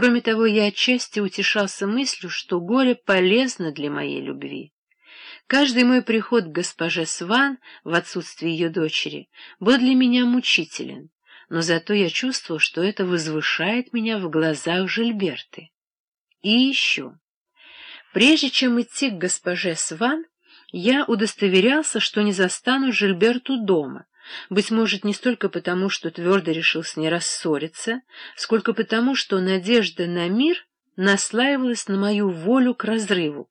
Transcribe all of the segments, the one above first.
Кроме того, я отчасти утешался мыслью, что горе полезно для моей любви. Каждый мой приход к госпоже Сван в отсутствие ее дочери был для меня мучителен, но зато я чувствовал, что это возвышает меня в глазах Жильберты. И еще. Прежде чем идти к госпоже Сван, я удостоверялся, что не застану Жильберту дома, быть может, не столько потому, что твердо решил с ней рассориться, сколько потому, что надежда на мир наслаивалась на мою волю к разрыву.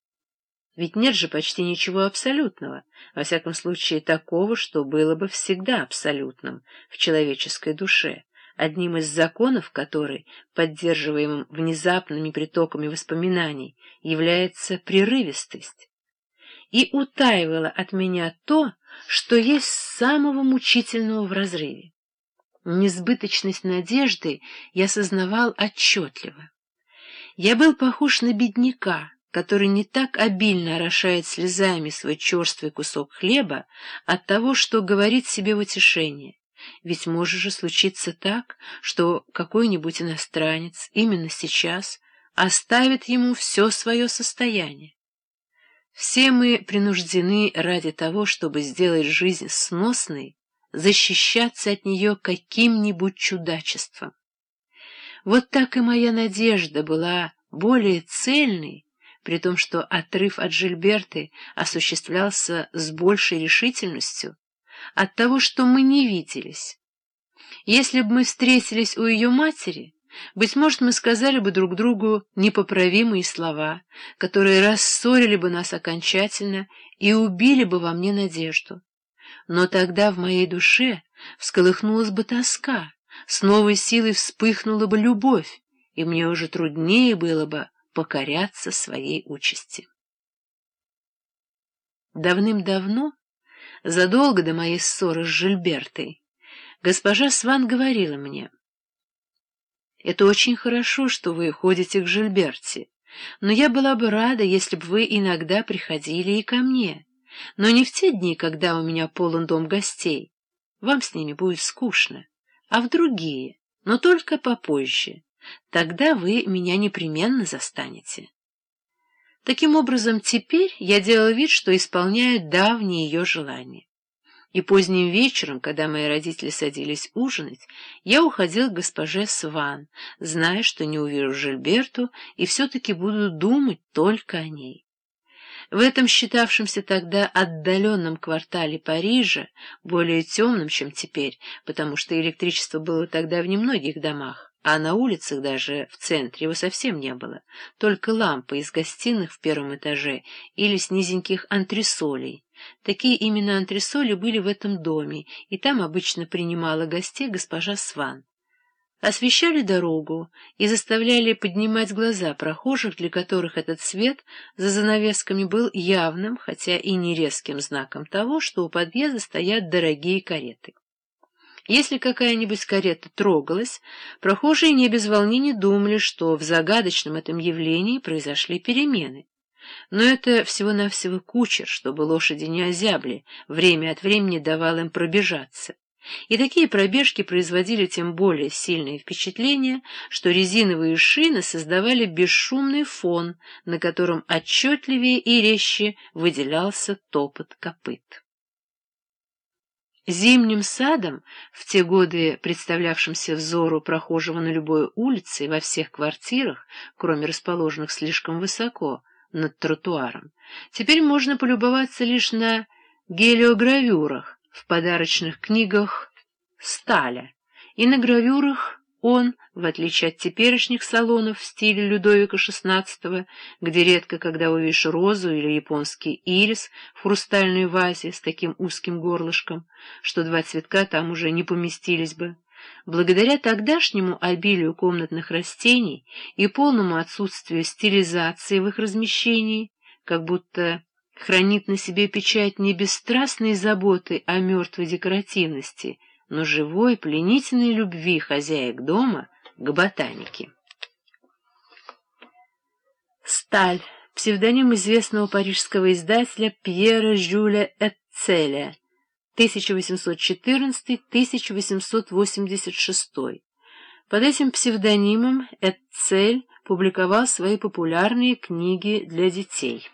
Ведь нет же почти ничего абсолютного, во всяком случае такого, что было бы всегда абсолютным в человеческой душе, одним из законов которой, поддерживаемым внезапными притоками воспоминаний, является прерывистость. И утаивало от меня то, что есть самого мучительного в разрыве. Несбыточность надежды я сознавал отчетливо. Я был похож на бедняка, который не так обильно орошает слезами свой черствый кусок хлеба от того, что говорит себе в утешение. Ведь может же случиться так, что какой-нибудь иностранец именно сейчас оставит ему все свое состояние. Все мы принуждены ради того, чтобы сделать жизнь сносной, защищаться от нее каким-нибудь чудачеством. Вот так и моя надежда была более цельной, при том, что отрыв от Жильберты осуществлялся с большей решительностью, от того, что мы не виделись. Если бы мы встретились у ее матери, быть может, мы сказали бы друг другу непоправимые слова, которые рассорили бы нас окончательно и убили бы во мне надежду. Но тогда в моей душе всколыхнулась бы тоска, с новой силой вспыхнула бы любовь, и мне уже труднее было бы покоряться своей участи. Давным-давно, задолго до моей ссоры с Жильбертой, госпожа Сван говорила мне — это очень хорошо, что вы ходите к Жильберте, но я была бы рада, если бы вы иногда приходили и ко мне, но не в те дни, когда у меня полон дом гостей. Вам с ними будет скучно, а в другие, но только попозже. Тогда вы меня непременно застанете. Таким образом, теперь я делал вид, что исполняю давние ее желания. И поздним вечером, когда мои родители садились ужинать, я уходил к госпоже Сван, зная, что не увижу Жильберту и все-таки буду думать только о ней. В этом считавшемся тогда отдаленном квартале Парижа, более темном, чем теперь, потому что электричество было тогда в немногих домах, а на улицах даже в центре его совсем не было, только лампы из гостиных в первом этаже или с низеньких антресолей, Такие именно антресоли были в этом доме, и там обычно принимала гостей госпожа Сван. Освещали дорогу и заставляли поднимать глаза прохожих, для которых этот свет за занавесками был явным, хотя и не резким знаком того, что у подъезда стоят дорогие кареты. Если какая-нибудь карета трогалась, прохожие не без волнения думали, что в загадочном этом явлении произошли перемены. Но это всего-навсего кучер, чтобы лошади не озябли, время от времени давал им пробежаться. И такие пробежки производили тем более сильное впечатление, что резиновые шины создавали бесшумный фон, на котором отчетливее и резче выделялся топот копыт. Зимним садом, в те годы представлявшимся взору прохожего на любой улице и во всех квартирах, кроме расположенных слишком высоко, над тротуаром. Теперь можно полюбоваться лишь на гелиогравюрах в подарочных книгах Сталя, и на гравюрах он, в отличие от теперешних салонов в стиле Людовика XVI, где редко когда увидишь розу или японский ирис в хрустальной вазе с таким узким горлышком, что два цветка там уже не поместились бы, Благодаря тогдашнему обилию комнатных растений и полному отсутствию стилизации в их размещении, как будто хранит на себе печать не заботы о мертвой декоративности, но живой, пленительной любви хозяек дома к ботанике. Сталь, псевдоним известного парижского издателя Пьера Жюля Эцеля, 1814-1886, Под этим псевдонимом Эцель публиковал свои популярные книги для детей.